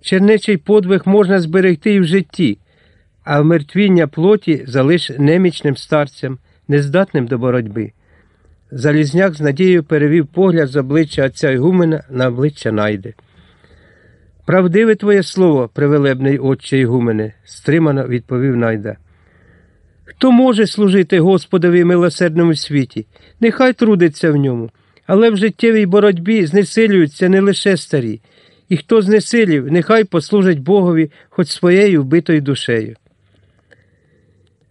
Чернечий подвиг можна зберегти і в житті, а вмертвіння плоті залиш немічним старцям, нездатним до боротьби. Залізняк з надією перевів погляд з обличчя отця Ігумена на обличчя Найди. Правдиве твоє слово, привелебний отче Ігумене, стримано відповів Найда. Хто може служити Господові милосердному світі? Нехай трудиться в ньому, але в життєвій боротьбі знесилюються не лише старі, і хто знесилів, нехай послужить Богові хоч своєю вбитою душею.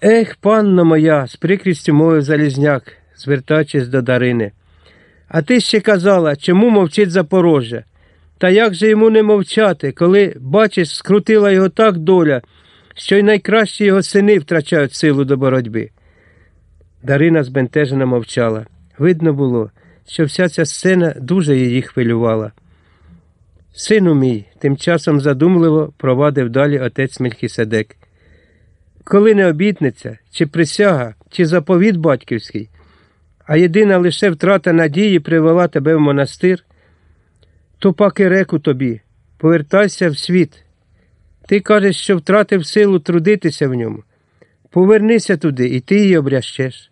Ех, панно моя, з прикрістю мовив Залізняк, звертаючись до Дарини. А ти ще казала, чому мовчить Запорожжя? Та як же йому не мовчати, коли, бачиш, скрутила його так доля, що й найкращі його сини втрачають силу до боротьби. Дарина збентежено мовчала. Видно було, що вся ця сцена дуже її хвилювала. Сину мій, тим часом задумливо провадив далі отець Мельхіседек. Коли не обітниця, чи присяга, чи заповіт батьківський, а єдина лише втрата надії привела тебе в монастир, то паки реку тобі, повертайся в світ. Ти кажеш, що втратив силу трудитися в ньому. Повернися туди, і ти її обрящеш.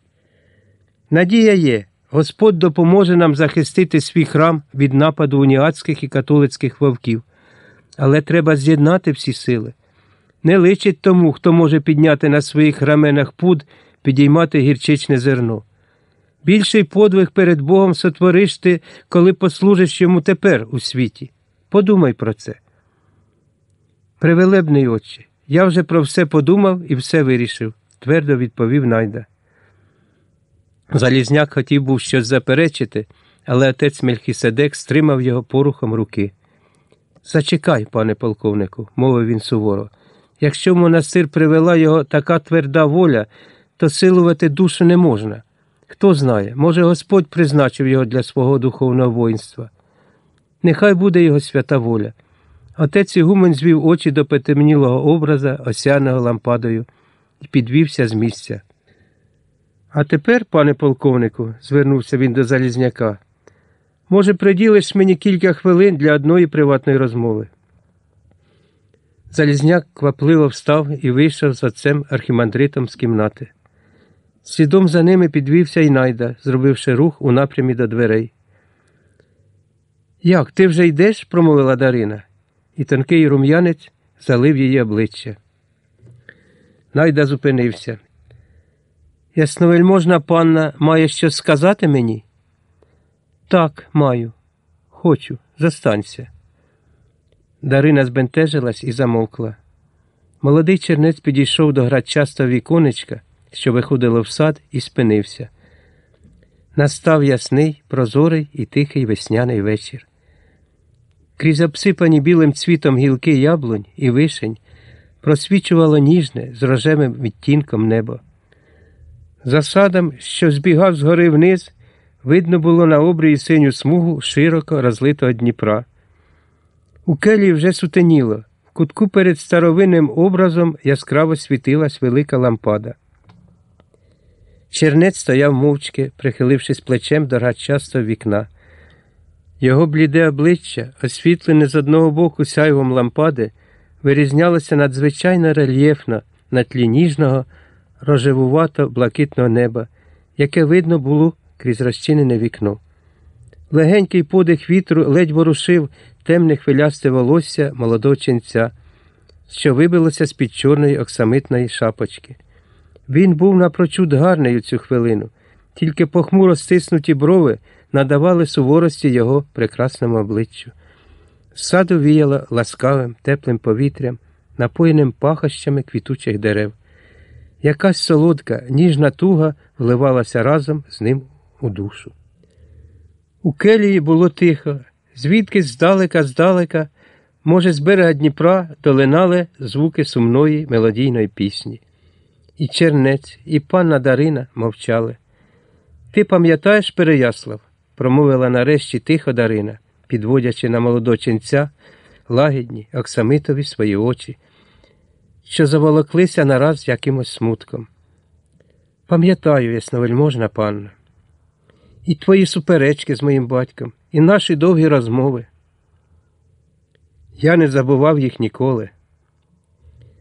Надія є, Господь допоможе нам захистити свій храм від нападу уніатських і католицьких вовків. Але треба з'єднати всі сили. Не личить тому, хто може підняти на своїх раменах пуд, підіймати гірчичне зерно. Більший подвиг перед Богом сотвориш ти, коли послужиш йому тепер у світі. Подумай про це. Привелебний отче, я вже про все подумав і все вирішив, твердо відповів Найда. Залізняк хотів був щось заперечити, але отець Мельхіседек стримав його порухом руки. Зачекай, пане полковнику, мовив він суворо. Якщо в монастир привела його така тверда воля, то силувати душу не можна. Хто знає, може, Господь призначив його для свого духовного воїнства. Нехай буде його свята воля. Отець Ігумен звів очі до потемнілого образа, осяного лампадою, і підвівся з місця. А тепер, пане полковнику, звернувся він до Залізняка, може, приділиш мені кілька хвилин для одної приватної розмови. Залізняк квапливо встав і вийшов з отцем архімандритом з кімнати. Слідом за ними підвівся і найда, зробивши рух у напрямі до дверей. Як, ти вже йдеш? промовила Дарина, і тонкий рум'янець залив її обличчя. Найда зупинився. Ясновельможна панна має щось сказати мені? Так, маю. Хочу, застанься. Дарина збентежилась і замовкла. Молодий чернець підійшов до градчастого віконечка, що виходило в сад, і спинився. Настав ясний, прозорий і тихий весняний вечір. Крізь обсипані білим цвітом гілки яблунь і вишень просвічувало ніжне з рожевим відтінком небо. За що збігав згори вниз, видно було на обрії синю смугу широко розлитого Дніпра. У келії вже сутеніло, в кутку перед старовинним образом яскраво світилась велика лампада. Чернець стояв мовчки, прихилившись плечем до радчастого вікна. Його бліде обличчя, освітлене з одного боку сяйвом лампади, вирізнялося надзвичайно рельєфно на тлі ніжного, рожевувато блакитного неба, яке видно було крізь розчинене вікно. Легенький подих вітру ледь ворушив темне хвилясте волосся молодого ченця, що вибилося з під чорної оксамитної шапочки. Він був напрочуд гарний у цю хвилину, тільки похмуро стиснуті брови надавали суворості його прекрасному обличчю. Саду віяло ласкавим, теплим повітрям, напоєним пахощами квітучих дерев. Якась солодка, ніжна туга вливалася разом з ним у душу. У келії було тихо, звідки здалека, здалека, може, з берега Дніпра долинали звуки сумної мелодійної пісні. І чернець, і панна Дарина мовчали. Ти пам'ятаєш, Переяслав? промовила нарешті тихо Дарина, підводячи на молодоченця лагідні, оксамитові свої очі, що заволоклися нараз якимось смутком. Пам'ятаю, ясновельможна панна, і твої суперечки з моїм батьком, і наші довгі розмови. Я не забував їх ніколи.